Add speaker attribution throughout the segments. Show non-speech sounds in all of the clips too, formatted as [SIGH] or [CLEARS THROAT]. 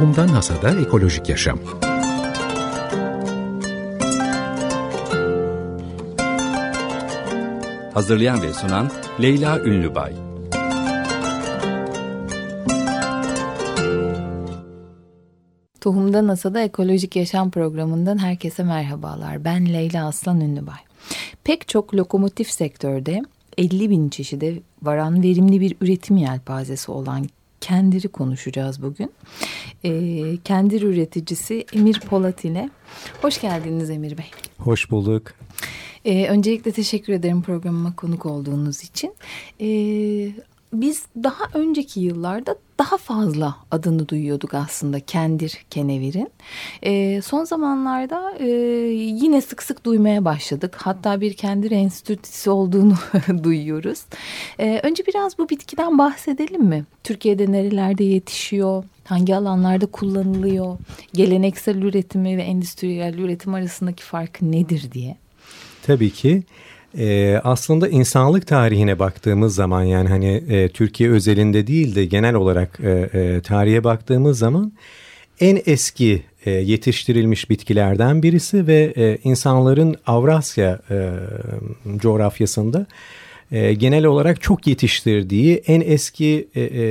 Speaker 1: Tohumdan Hasada Ekolojik Yaşam
Speaker 2: Hazırlayan ve sunan Leyla Ünlübay
Speaker 3: Tohumdan Hasada Ekolojik Yaşam programından herkese merhabalar. Ben Leyla Aslan Ünlübay. Pek çok lokomotif sektörde 50 bin çeşide varan verimli bir üretim yelpazesi olan Kendir'i konuşacağız bugün. E, Kendir üreticisi Emir Polat ile. Hoş geldiniz Emir Bey.
Speaker 4: Hoş bulduk.
Speaker 3: E, öncelikle teşekkür ederim programıma konuk olduğunuz için. E, biz daha önceki yıllarda daha fazla adını duyuyorduk aslında Kendir Kenevir'in. E, son zamanlarda e, yine sık sık duymaya başladık. Hatta bir Kendir Enstitüsü olduğunu [LAUGHS] duyuyoruz. E, önce biraz bu bitkiden bahsedelim mi? Türkiye'de nerelerde yetişiyor? Hangi alanlarda kullanılıyor? Geleneksel üretimi ve endüstriyel üretim arasındaki fark nedir diye.
Speaker 4: Tabii ki. Ee, aslında insanlık tarihine baktığımız zaman yani hani e, Türkiye özelinde değil de genel olarak e, e, tarihe baktığımız zaman en eski e, yetiştirilmiş bitkilerden birisi ve e, insanların Avrasya e, coğrafyasında e, genel olarak çok yetiştirdiği en eski e, e,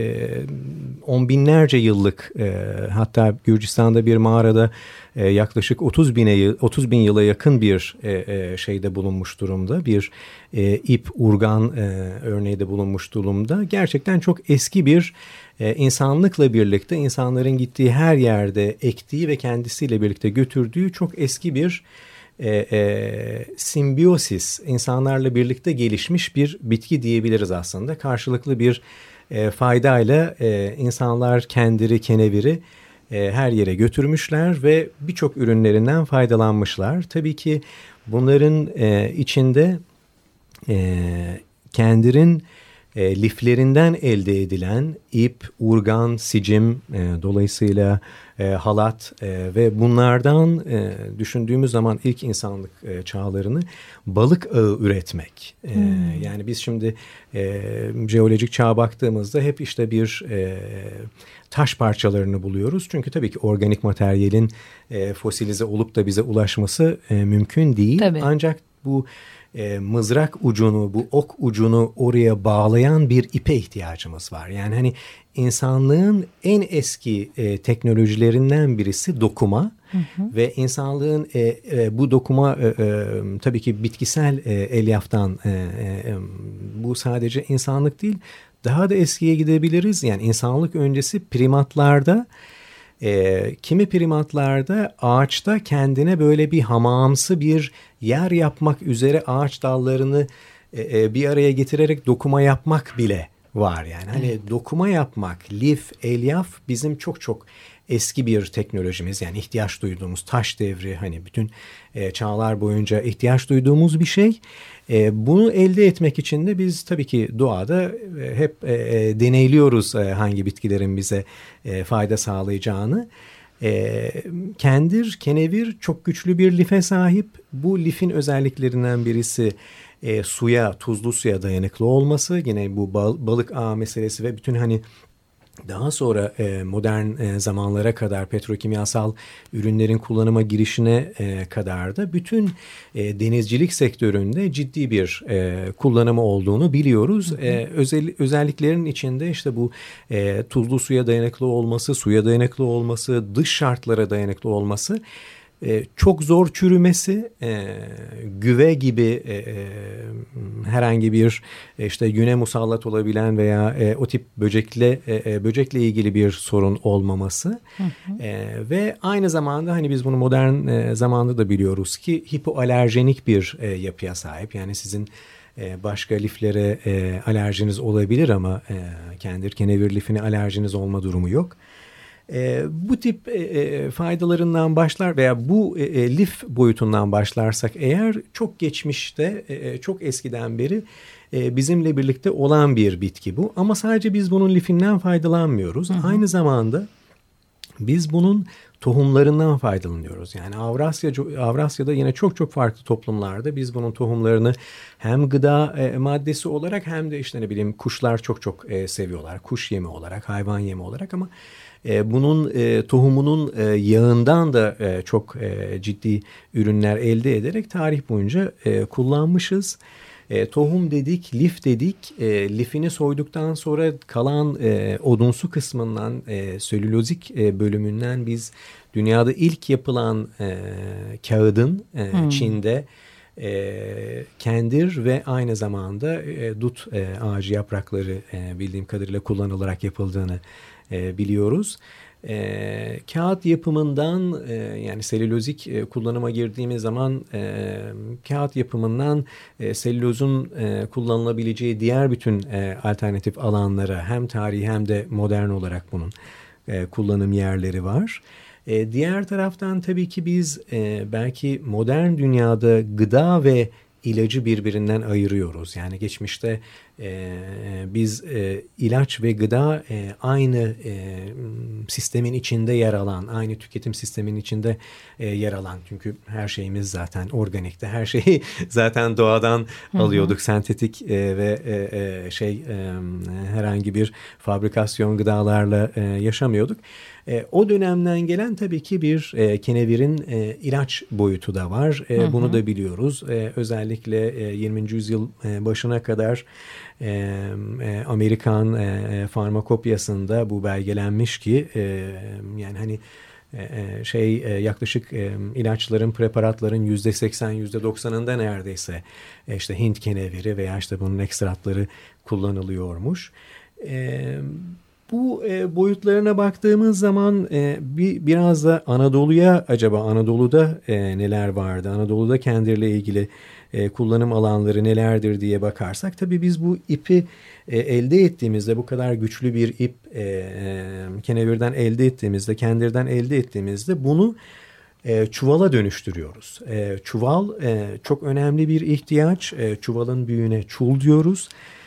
Speaker 4: on binlerce yıllık e, hatta Gürcistan'da bir mağarada e, yaklaşık 30 bine 30 bin yıla yakın bir e, e, şeyde bulunmuş durumda. Bir e, ip urgan e, örneği de bulunmuş durumda. Gerçekten çok eski bir e, insanlıkla birlikte insanların gittiği her yerde ektiği ve kendisiyle birlikte götürdüğü çok eski bir e, e, simbiyosis insanlarla birlikte gelişmiş bir bitki diyebiliriz aslında. Karşılıklı bir e, faydayla e, insanlar kendiri keneviri e, her yere götürmüşler ve birçok ürünlerinden faydalanmışlar. Tabii ki bunların e, içinde e, kendirin e, liflerinden elde edilen ip, urgan, sicim e, dolayısıyla e, halat e, ve bunlardan e, düşündüğümüz zaman ilk insanlık e, çağlarını balık ağı üretmek. E, hmm. Yani biz şimdi e, jeolojik çağa baktığımızda hep işte bir e, taş parçalarını buluyoruz. Çünkü tabii ki organik materyalin e, fosilize olup da bize ulaşması e, mümkün değil. Tabii. Ancak bu e, mızrak ucunu, bu ok ucunu oraya bağlayan bir ipe ihtiyacımız var. Yani hani insanlığın en eski e, teknolojilerinden birisi dokuma hı hı. ve insanlığın e, e, bu dokuma e, e, tabii ki bitkisel e, elyaftan e, e, bu sadece insanlık değil daha da eskiye gidebiliriz. Yani insanlık öncesi primatlarda e, kimi primatlarda ağaçta kendine böyle bir hamamsı bir yer yapmak üzere ağaç dallarını e, e, bir araya getirerek dokuma yapmak bile var yani. Hani evet. dokuma yapmak, lif, elyaf bizim çok çok eski bir teknolojimiz yani ihtiyaç duyduğumuz taş devri hani bütün e, çağlar boyunca ihtiyaç duyduğumuz bir şey. E, bunu elde etmek için de biz tabii ki doğada e, hep e, e, deneyliyoruz e, hangi bitkilerin bize e, fayda sağlayacağını. E, kendir, kenevir çok güçlü bir life sahip. Bu lifin özelliklerinden birisi e, suya, tuzlu suya dayanıklı olması. Yine bu bal, balık ağı meselesi ve bütün hani daha sonra e, modern e, zamanlara kadar petrokimyasal ürünlerin kullanıma girişine e, kadar da bütün e, denizcilik sektöründe ciddi bir e, kullanımı olduğunu biliyoruz. E, özel, özelliklerin içinde işte bu e, tuzlu suya dayanıklı olması, suya dayanıklı olması, dış şartlara dayanıklı olması e, çok zor çürümesi, e, güve gibi e, e, herhangi bir e, işte güne musallat olabilen veya e, o tip böcekle e, böcekle ilgili bir sorun olmaması hı hı. E, ve aynı zamanda hani biz bunu modern e, zamanda da biliyoruz ki hipoalerjenik bir e, yapıya sahip. Yani sizin başka liflere e, alerjiniz olabilir ama e, kendir kenevir lifine alerjiniz olma durumu yok. E, bu tip e, e, faydalarından başlar veya bu e, e, lif boyutundan başlarsak eğer çok geçmişte e, e, çok eskiden beri e, bizimle birlikte olan bir bitki bu. Ama sadece biz bunun lifinden faydalanmıyoruz. Hı hı. Aynı zamanda Biz bunun tohumlarından faydalanıyoruz. Yani Avrasya Avrasya'da yine çok çok farklı toplumlarda biz bunun tohumlarını hem gıda e, maddesi olarak hem de işte ne bileyim kuşlar çok çok e, seviyorlar. Kuş yemi olarak, hayvan yemi olarak ama e, bunun e, tohumunun e, yağından da e, çok e, ciddi ürünler elde ederek tarih boyunca e, kullanmışız. E, tohum dedik, lif dedik. E, lifini soyduktan sonra kalan e, odunsu kısmından, e, selülozik e, bölümünden biz dünyada ilk yapılan e, kağıdın e, hmm. Çin'de e, kendir ve aynı zamanda e, dut e, ağacı yaprakları e, bildiğim kadarıyla kullanılarak yapıldığını e, biliyoruz. E, kağıt yapımından e, yani selülozik e, kullanıma girdiğimiz zaman e, kağıt yapımından e, selülozun e, kullanılabileceği diğer bütün e, alternatif alanlara hem tarihi hem de modern olarak bunun e, kullanım yerleri var. E, diğer taraftan tabii ki biz e, belki modern dünyada gıda ve ilacı birbirinden ayırıyoruz. Yani geçmişte e, biz e, ilaç ve gıda e, aynı e, sistemin içinde yer alan, aynı tüketim sistemin içinde e, yer alan. Çünkü her şeyimiz zaten organikte, her şeyi [LAUGHS] zaten doğadan Hı-hı. alıyorduk. Sentetik e, ve e, e, şey e, herhangi bir fabrikasyon gıdalarla e, yaşamıyorduk. E, o dönemden gelen tabii ki bir e, kenevirin e, ilaç boyutu da var. E, hı hı. Bunu da biliyoruz. E, özellikle e, 20. yüzyıl e, başına kadar e, e, Amerikan e, farmakopyasında bu belgelenmiş ki e, yani hani e, e, şey e, yaklaşık ilaçların preparatların yüzde seksen yüzde doksanında neredeyse işte Hint keneviri veya işte bunun ekstratları kullanılıyormuş. Bu boyutlarına baktığımız zaman bir biraz da Anadolu'ya acaba Anadolu'da neler vardı? Anadolu'da kendiyle ilgili e, kullanım alanları nelerdir diye bakarsak tabii biz bu ipi e, elde ettiğimizde bu kadar güçlü bir ip e, e, kenevirden elde ettiğimizde kendirden elde ettiğimizde bunu e, çuvala dönüştürüyoruz. E, çuval e, çok önemli bir ihtiyaç. E, çuvalın büyüğüne çul diyoruz. E,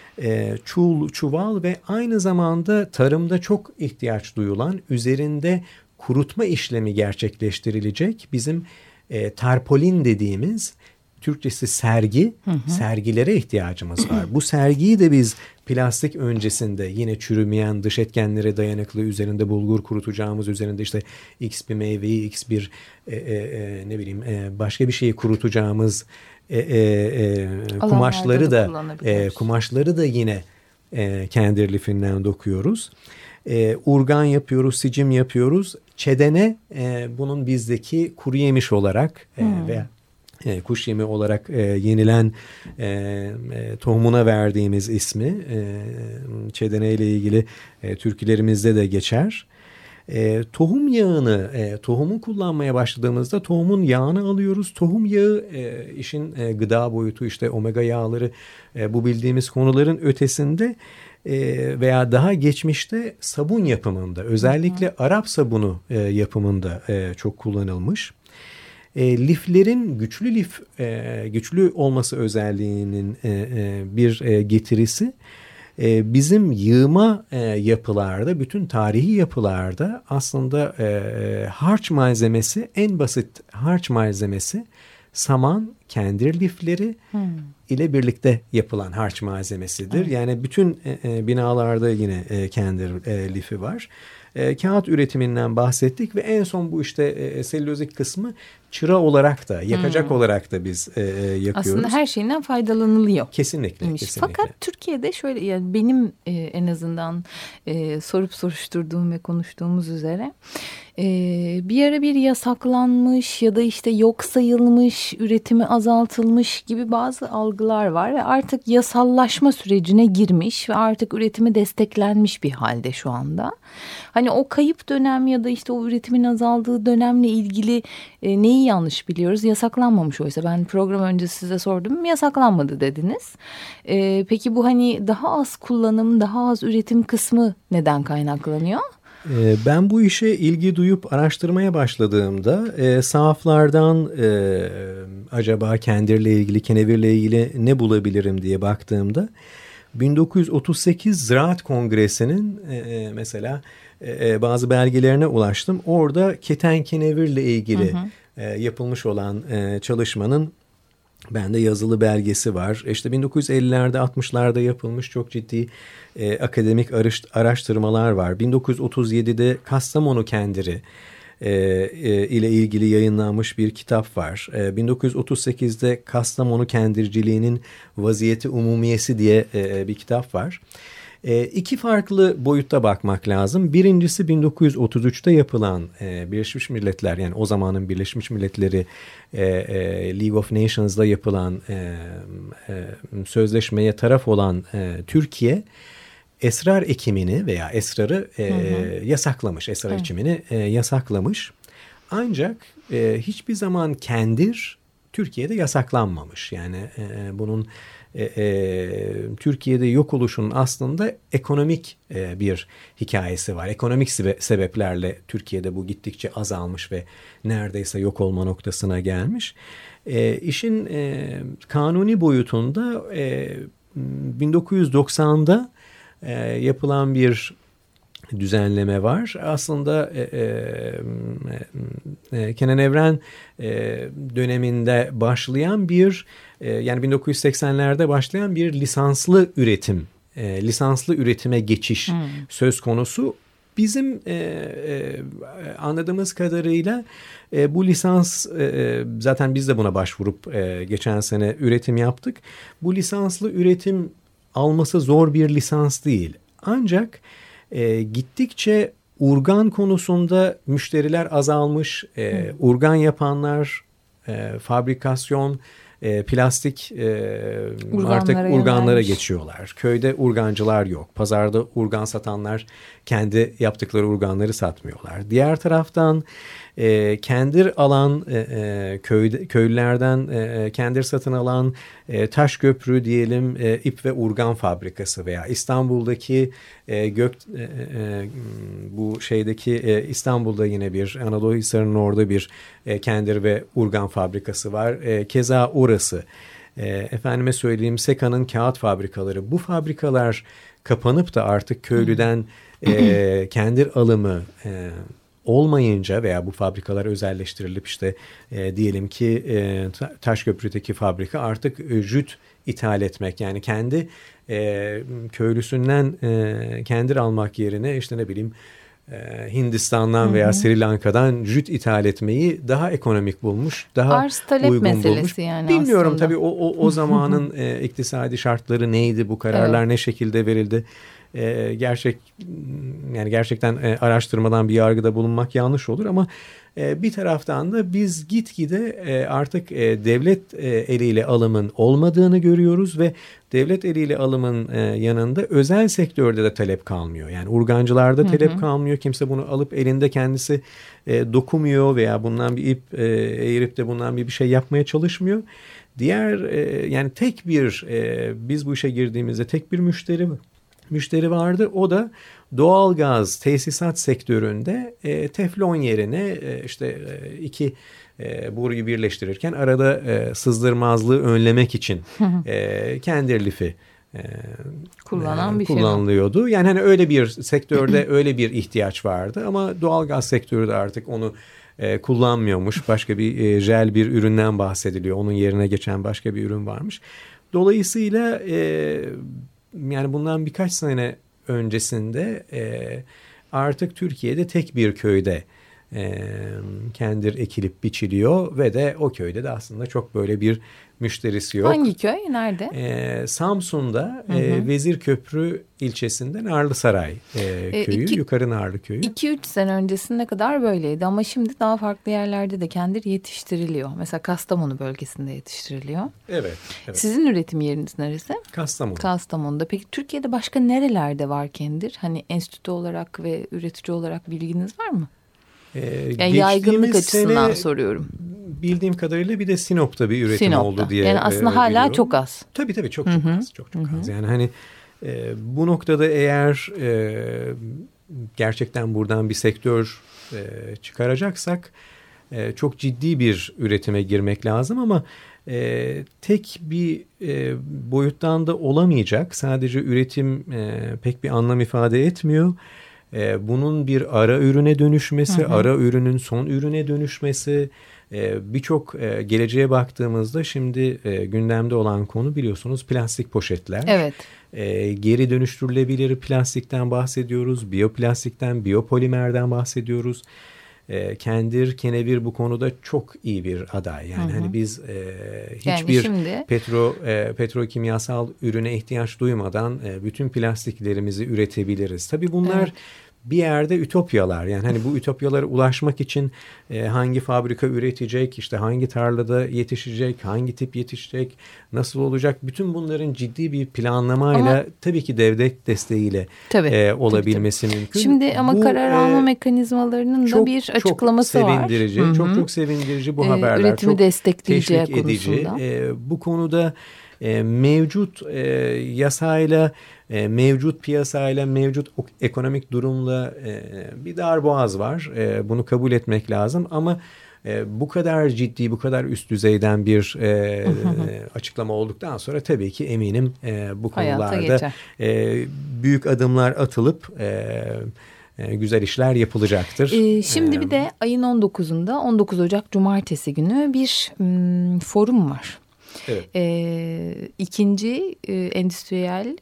Speaker 4: çul, çuval ve aynı zamanda tarımda çok ihtiyaç duyulan üzerinde kurutma işlemi gerçekleştirilecek bizim e, tarpolin dediğimiz Türkçesi sergi, hı hı. sergilere ihtiyacımız var. [CLEARS THROAT] Bu sergiyi de biz plastik öncesinde yine çürümeyen dış etkenlere dayanıklı üzerinde bulgur kurutacağımız üzerinde işte x bir meyveyi x bir e, e, e, ne bileyim e, başka bir şeyi kurutacağımız e, e, e, kumaşları da, da e, kumaşları da yine e, kendir lifinden dokuyoruz. E, urgan yapıyoruz, sicim yapıyoruz. Çedene e, bunun bizdeki kuru yemiş olarak e, hmm. veya e, kuş yemi olarak e, yenilen e, e, tohumuna verdiğimiz ismi e, çedene ile ilgili e, türkülerimizde de geçer. E, tohum yağını, e, tohumu kullanmaya başladığımızda tohumun yağını alıyoruz. Tohum yağı e, işin e, gıda boyutu işte omega yağları e, bu bildiğimiz konuların ötesinde e, veya daha geçmişte sabun yapımında özellikle hı. Arap sabunu e, yapımında e, çok kullanılmış. E, liflerin güçlü lif e, güçlü olması özelliğinin e, e, bir e, getirisi e, bizim yığma e, yapılarda bütün tarihi yapılarda aslında e, e harç malzemesi en basit harç malzemesi saman kendir lifleri hmm. İle birlikte yapılan harç malzemesidir. Evet. Yani bütün e, e, binalarda yine e, kendir e, lifi var. E, kağıt üretiminden bahsettik ve en son bu işte e, selülozik kısmı çıra olarak da yakacak hmm. olarak da biz e, e, yakıyoruz.
Speaker 3: Aslında her şeyinden faydalanılıyor.
Speaker 4: Kesinlikle. kesinlikle.
Speaker 3: Fakat Türkiye'de şöyle yani benim e, en azından e, sorup soruşturduğum ve konuştuğumuz üzere e, bir ara bir yasaklanmış ya da işte yok sayılmış, üretimi azaltılmış gibi bazı algılar var ve artık yasallaşma sürecine girmiş ve artık üretimi desteklenmiş bir halde şu anda. Hani o kayıp dönem ya da işte o üretimin azaldığı dönemle ilgili e, neyi yanlış biliyoruz? Yasaklanmamış oysa ben program öncesi size sordum yasaklanmadı dediniz. E, peki bu hani daha az kullanım, daha az üretim kısmı neden kaynaklanıyor?
Speaker 4: E, ben bu işe ilgi duyup araştırmaya başladığımda e, sahaflardan e, acaba kendirle ilgili, kenevirle ilgili ne bulabilirim diye baktığımda 1938 Ziraat Kongresi'nin e, e, mesela e, e, bazı belgelerine ulaştım. Orada keten kenevirle ilgili hı hı. E, yapılmış olan e, çalışmanın Bende yazılı belgesi var. İşte 1950'lerde 60'larda yapılmış çok ciddi e, akademik araştırmalar var. 1937'de Kastamonu kendiri e, e, ile ilgili yayınlanmış bir kitap var. E, 1938'de Kastamonu kendirciliğinin vaziyeti umumiyesi diye e, bir kitap var. E, iki farklı boyutta bakmak lazım. Birincisi 1933'te yapılan e, Birleşmiş Milletler yani o zamanın Birleşmiş Milletleri e, e, League of Nations'da yapılan e, e, sözleşmeye taraf olan e, Türkiye esrar ekimini veya esrarı e, hı hı. yasaklamış. Esrar hı. ekimini e, yasaklamış. Ancak e, hiçbir zaman kendir Türkiye'de yasaklanmamış. Yani e, bunun e, e, Türkiye'de yok oluşun aslında ekonomik e, bir hikayesi var. Ekonomik sebe sebeplerle Türkiye'de bu gittikçe azalmış ve neredeyse yok olma noktasına gelmiş. E, işin e, kanuni boyutunda e, 1990'da e, yapılan bir düzenleme var. Aslında e, e, e, Kenan Evren e, döneminde başlayan bir e, yani 1980'lerde başlayan bir lisanslı üretim, e, lisanslı üretime geçiş hmm. söz konusu. Bizim e, e, anladığımız kadarıyla e, bu lisans e, zaten biz de buna başvurup e, geçen sene üretim yaptık. Bu lisanslı üretim alması zor bir lisans değil. Ancak e, gittikçe urgan konusunda müşteriler azalmış. E, urgan yapanlar, e, fabrikasyon, e, plastik e, artık urganlara yönelmiş. geçiyorlar. Köyde urgancılar yok. Pazarda urgan satanlar kendi yaptıkları urganları satmıyorlar. Diğer taraftan e, kendir alan e, e, köy, köylülerden e, e, kendir satın alan e, taş köprü diyelim e, ip ve urgan fabrikası veya İstanbul'daki e, gök e, e, bu şeydeki e, İstanbul'da yine bir Anadolu Hisarı'nın orada bir e, kendir ve urgan fabrikası var. E, keza orası e, efendime söyleyeyim Seka'nın kağıt fabrikaları. Bu fabrikalar kapanıp da artık köylüden e, kendir alımı e, olmayınca veya bu fabrikalar özelleştirilip işte e, diyelim ki e, Taşköprü'deki fabrika artık e, jüt ithal etmek. Yani kendi e, köylüsünden e, kendir almak yerine işte ne bileyim e, Hindistan'dan veya Sri Lanka'dan jüt ithal etmeyi daha ekonomik bulmuş, daha Arz talep uygun meselesi bulmuş. yani Bilmiyorum aslında. tabii o, o, o zamanın e, iktisadi şartları neydi, bu kararlar evet. ne şekilde verildi e, gerçek yani gerçekten e, araştırmadan bir yargıda bulunmak yanlış olur ama bir taraftan da biz gitgide e, artık e, devlet e, eliyle alımın olmadığını görüyoruz ve devlet eliyle alımın e, yanında özel sektörde de talep kalmıyor. Yani urgancılarda talep hı hı. kalmıyor. Kimse bunu alıp elinde kendisi e, dokumuyor veya bundan bir ip e, eğirip de bundan bir bir şey yapmaya çalışmıyor. Diğer e, yani tek bir e, biz bu işe girdiğimizde tek bir müşteri müşteri vardı. O da doğalgaz tesisat sektöründe e, teflon yerine e, işte e, iki e, boruyu birleştirirken arada e, sızdırmazlığı önlemek için [LAUGHS] e, kendir lifi e,
Speaker 3: kullanan bir
Speaker 4: kullanılıyordu. Firma. Yani hani öyle bir sektörde [CLEARS THROAT] öyle bir ihtiyaç vardı ama doğalgaz sektörü de artık onu e, kullanmıyormuş. Başka bir e, jel bir üründen bahsediliyor. Onun yerine geçen başka bir ürün varmış. Dolayısıyla e, yani bundan birkaç sene öncesinde e, artık Türkiye'de tek bir köyde e, kendir ekilip biçiliyor ve de o köyde de aslında çok böyle bir müşterisi yok.
Speaker 3: Hangi köy? Nerede?
Speaker 4: Ee, Samsun'da hı hı. E, Vezirköprü ilçesinde Narlısaray e, köyü, iki, Yukarı Narlı köyü.
Speaker 3: 2-3 sene öncesine kadar böyleydi ama şimdi daha farklı yerlerde de kendir yetiştiriliyor. Mesela Kastamonu bölgesinde yetiştiriliyor.
Speaker 4: Evet. evet.
Speaker 3: Sizin üretim yeriniz neresi?
Speaker 4: Kastamonu.
Speaker 3: Kastamonu'da. Peki Türkiye'de başka nerelerde var kendir? Hani enstitü olarak ve üretici olarak bilginiz var mı? Ee, yani yaygınlık açısından sene, soruyorum.
Speaker 4: Bildiğim kadarıyla bir de Sinop'ta bir üretim Sinop'ta. oldu diye
Speaker 3: Yani aslında e, hala biliyorum. çok az.
Speaker 4: Tabii tabii çok çok Hı -hı. az. Çok çok Hı -hı. az. Yani hani e, bu noktada eğer e, gerçekten buradan bir sektör e, çıkaracaksak e, çok ciddi bir üretime girmek lazım ama e, tek bir e, boyuttan da olamayacak. Sadece üretim e, pek bir anlam ifade etmiyor. E, bunun bir ara ürüne dönüşmesi, hı hı. ara ürünün son ürüne dönüşmesi, e, birçok e, geleceğe baktığımızda şimdi e, gündemde olan konu biliyorsunuz plastik poşetler.
Speaker 3: Evet.
Speaker 4: E, geri dönüştürülebilir plastikten bahsediyoruz, biyoplastikten, biyopolimerden bahsediyoruz e, Kendir Kenevir bu konuda çok iyi bir aday. Yani hı hı. hani biz e, hiçbir yani şimdi... petro e, petrokimyasal ürüne ihtiyaç duymadan e, bütün plastiklerimizi üretebiliriz. Tabii bunlar evet bir yerde ütopyalar yani hani bu ütopyalara ulaşmak için e, hangi fabrika üretecek işte hangi tarlada yetişecek hangi tip yetişecek nasıl olacak bütün bunların ciddi bir planlamayla ama, tabii ki devlet desteğiyle tabii, e, olabilmesi tabii, tabii. mümkün.
Speaker 3: Şimdi ama bu, karar e, alma e, mekanizmalarının çok, da bir açıklaması
Speaker 4: çok sevindirici, var. Çok çok sevindirici bu e, haberler. Üretimi çok
Speaker 3: destekleyeceği teşvik edici.
Speaker 4: E, bu konuda e, mevcut e, yasayla e, mevcut piyasayla mevcut ekonomik durumla e, bir darboğaz var. E, bunu kabul etmek lazım ama e, bu kadar ciddi, bu kadar üst düzeyden bir e, [LAUGHS] açıklama olduktan sonra tabii ki eminim e, bu konularda e, büyük adımlar atılıp e, e, güzel işler yapılacaktır.
Speaker 3: Ee, şimdi ee, bir de ayın 19'unda 19 Ocak Cumartesi günü bir m, forum var. Evet. Ee, ikinci e, endüstriyel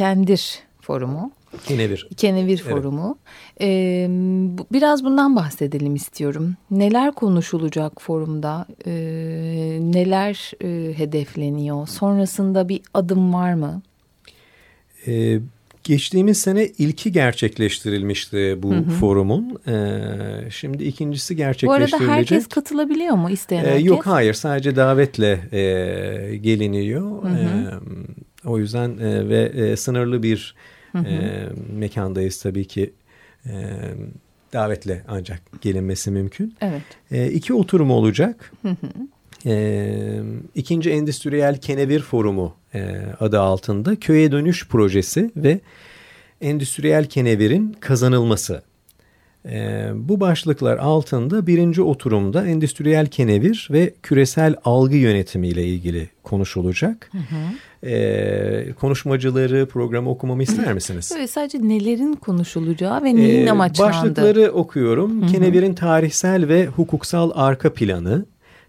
Speaker 3: kendir forumu.
Speaker 4: Kenevir.
Speaker 3: Kenevir evet. forumu. Ee, biraz bundan bahsedelim istiyorum. Neler konuşulacak forumda? Ee, neler e, hedefleniyor? Sonrasında bir adım var mı?
Speaker 4: Ee, geçtiğimiz sene ilki gerçekleştirilmişti bu hı hı. forumun. Ee, şimdi ikincisi gerçekleştirilecek.
Speaker 3: Bu arada herkes katılabiliyor mu isteyen herkes?
Speaker 4: yok hayır sadece davetle e, geliniyor. Hı hı. E, o yüzden e, ve e, sınırlı bir hı hı. E, mekandayız tabii ki. E, davetle ancak gelinmesi mümkün.
Speaker 3: Evet.
Speaker 4: E, iki oturum olacak. Hı hı. E, ikinci Endüstriyel Kenevir Forumu e, adı altında köye dönüş projesi ve endüstriyel kenevirin kazanılması e, bu başlıklar altında birinci oturumda endüstriyel kenevir ve küresel algı yönetimi ile ilgili konuşulacak. Hı hı. E, konuşmacıları programı okumamı ister misiniz?
Speaker 3: Evet, sadece nelerin konuşulacağı ve neyin e, amaçlandığı.
Speaker 4: Başlıkları okuyorum. Hı hı. Kenevirin tarihsel ve hukuksal arka planı.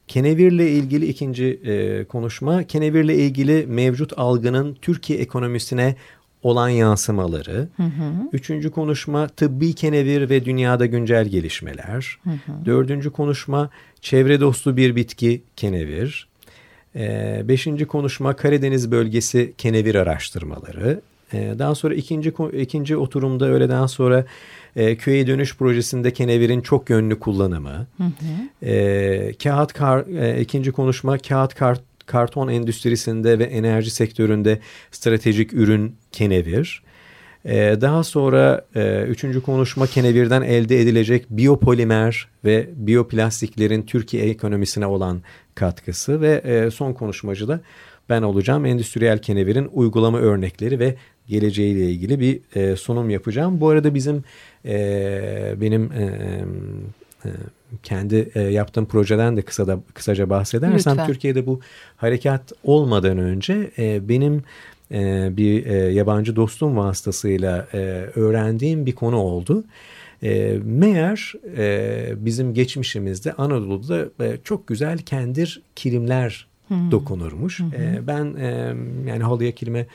Speaker 4: Kenevirle ilgili ikinci e, konuşma, kenevirle ilgili mevcut algının Türkiye ekonomisine olan yansımaları. Hı hı. Üçüncü konuşma tıbbi kenevir ve dünyada güncel gelişmeler. Hı hı. Dördüncü konuşma çevre dostu bir bitki kenevir. Ee, beşinci konuşma Karadeniz bölgesi kenevir araştırmaları. Ee, daha sonra ikinci ikinci oturumda öğleden sonra e, köye dönüş projesinde kenevirin çok yönlü kullanımı. Hı hı. E, kağıt kar, e, ikinci konuşma kağıt kart karton endüstrisinde ve enerji sektöründe stratejik ürün kenevir. Ee, daha sonra e, üçüncü konuşma kenevirden elde edilecek biyopolimer ve biyoplastiklerin Türkiye ekonomisine olan katkısı ve e, son konuşmacı da ben olacağım. Endüstriyel kenevirin uygulama örnekleri ve geleceğiyle ilgili bir e, sunum yapacağım. Bu arada bizim benim kendi e, yaptığım projeden de kısa da kısaca bahsedersem Lütfen. Türkiye'de bu harekat olmadan önce e, benim e, bir yabancı dostum vasıtasıyla öğrendiğim bir konu oldu. E, meğer e, bizim geçmişimizde Anadolu'da e, çok güzel kendir kilimler hmm. dokunurmuş. Hmm. E, ben e, yani halıya kilime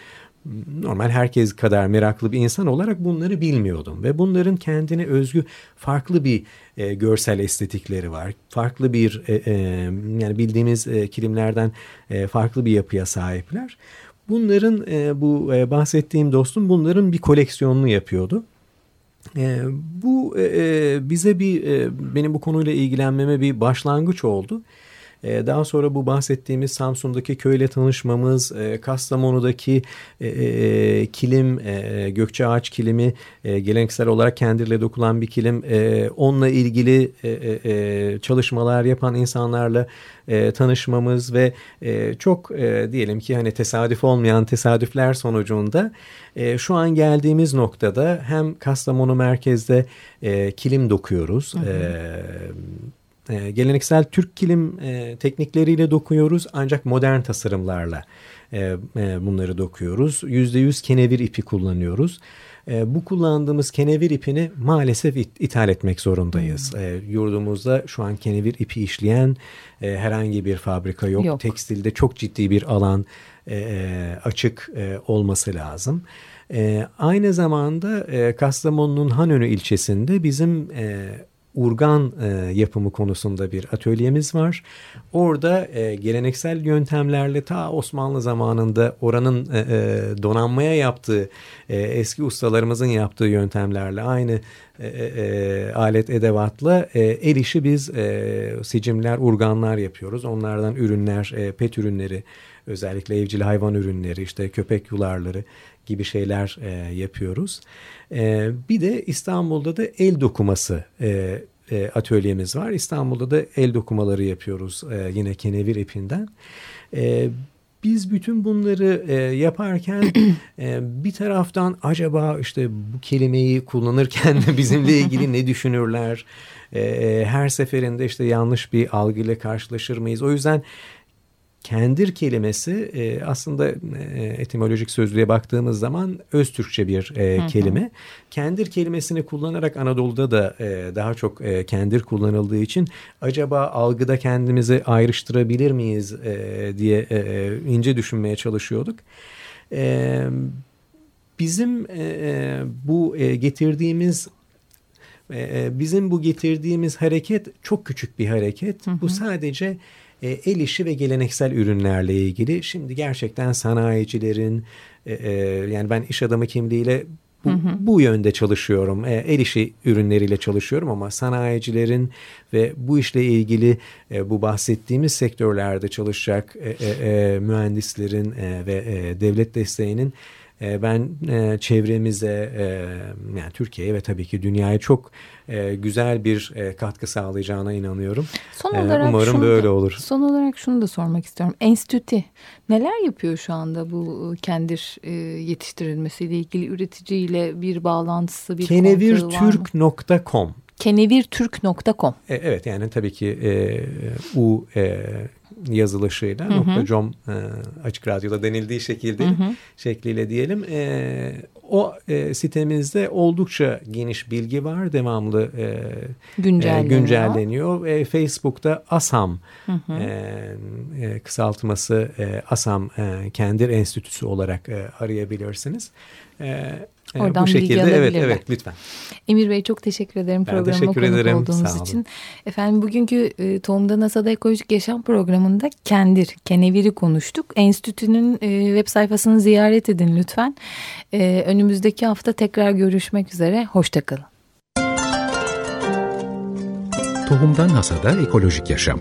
Speaker 4: normal herkes kadar meraklı bir insan olarak bunları bilmiyordum ve bunların kendine özgü farklı bir e, görsel estetikleri var. Farklı bir e, e, yani bildiğimiz e, kilimlerden e, farklı bir yapıya sahipler. Bunların e, bu e, bahsettiğim dostum bunların bir koleksiyonunu yapıyordu. E, bu e, e bize bir e, benim bu konuyla ilgilenmeme bir başlangıç oldu. Ee, daha sonra bu bahsettiğimiz Samsun'daki köyle tanışmamız, e, Kastamonu'daki e, e, kilim, gökçe ağaç kilimi geleneksel olarak kendiyle dokulan bir kilim. Onunla ilgili çalışmalar yapan insanlarla tanışmamız ve çok diyelim ki hani tesadüf olmayan tesadüfler sonucunda şu an geldiğimiz noktada hem Kastamonu merkezde kilim dokuyoruz. Hı hı e, geleneksel Türk kilim e, teknikleriyle dokuyoruz ancak modern tasarımlarla e, e, bunları dokuyoruz. %100 kenevir ipi kullanıyoruz. E, bu kullandığımız kenevir ipini maalesef it, ithal etmek zorundayız. Hmm. E, yurdumuzda şu an kenevir ipi işleyen e, herhangi bir fabrika yok. yok. Tekstilde çok ciddi bir alan e, açık e, olması lazım. E, aynı zamanda e, Kastamonu'nun Hanönü ilçesinde bizim e, urgan e, yapımı konusunda bir atölyemiz var. Orada e, geleneksel yöntemlerle ta Osmanlı zamanında oranın e, e, donanmaya yaptığı e, eski ustalarımızın yaptığı yöntemlerle aynı e, e, e alet edevatla e, el işi biz e, sicimler, urganlar yapıyoruz. Onlardan ürünler, e, pet ürünleri özellikle evcil hayvan ürünleri, işte köpek yularları gibi şeyler e, yapıyoruz. E, bir de İstanbul'da da el dokuması e, e, atölyemiz var. İstanbul'da da el dokumaları yapıyoruz e, yine kenevir ipinden. E, biz bütün bunları e, yaparken [CLEARS THROAT] e, bir taraftan acaba işte bu kelimeyi kullanırken [LAUGHS] bizimle ilgili ne düşünürler? E, her seferinde işte yanlış bir algıyla karşılaşır mıyız? O yüzden kendir kelimesi e, aslında e, etimolojik sözlüğe baktığımız zaman öz Türkçe bir e, hı hı. kelime. Kendir kelimesini kullanarak Anadolu'da da e, daha çok e, kendir kullanıldığı için acaba algıda kendimizi ayrıştırabilir miyiz e, diye e, ince düşünmeye çalışıyorduk. E, bizim e, bu e, getirdiğimiz e, bizim bu getirdiğimiz hareket çok küçük bir hareket. Hı hı. Bu sadece e, el işi ve geleneksel ürünlerle ilgili. Şimdi gerçekten sanayicilerin e, e, yani ben iş adamı kimliğiyle bu, hı hı. bu yönde çalışıyorum. E, el işi ürünleriyle çalışıyorum ama sanayicilerin ve bu işle ilgili e, bu bahsettiğimiz sektörlerde çalışacak e, e, e, mühendislerin e, ve e, devlet desteğinin e, ben e, çevremize e, yani Türkiye'ye ve tabii ki dünyaya çok güzel bir katkı sağlayacağına inanıyorum. Son olarak Umarım şunu böyle olur.
Speaker 3: Son olarak şunu da sormak istiyorum. Enstitü neler yapıyor şu anda bu kendir yetiştirilmesiyle ilgili üreticiyle bir bağlantısı bir
Speaker 4: Kenevirtürk.com
Speaker 3: kenevirtürk.com
Speaker 4: Evet yani tabii ki e, U e, yazılışıyla hı hı. com e, açık radyoda denildiği şekilde hı hı. şekliyle diyelim. E, o e, sitemizde oldukça geniş bilgi var. Devamlı e, güncelleniyor. E, güncelleniyor. E, Facebook'ta ASAM hı hı. E, e, kısaltması e, ASAM e, Kendir Enstitüsü olarak e, arayabilirsiniz. E,
Speaker 3: Oradan
Speaker 4: bu şekilde evet evet lütfen.
Speaker 3: Emir Bey çok teşekkür ederim ben teşekkür konuk ederim. olduğunuz için. Efendim bugünkü e, Tohumda NASA'da Ekolojik Yaşam programında Kendir, Keneviri konuştuk. Enstitünün e, web sayfasını ziyaret edin lütfen. E, önümüzdeki hafta tekrar görüşmek üzere. Hoşçakalın.
Speaker 1: Tohumdan Hasada Ekolojik Yaşam